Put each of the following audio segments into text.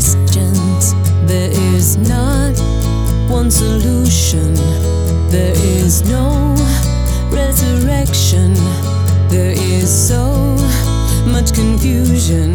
questions. There is not one solution. There is no resurrection. There is so much confusion.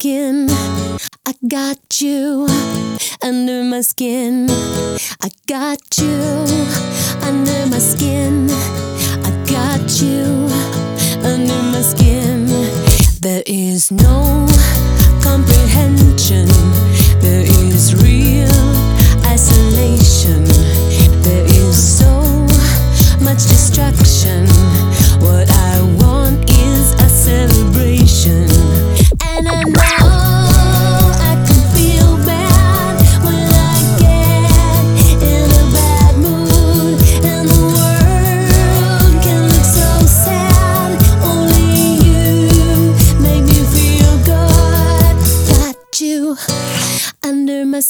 Skin. I got you under my skin. I got you under my skin. I got you under my skin. There is no comprehension. There is real isolation. There is so much destruction.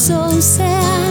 so sad.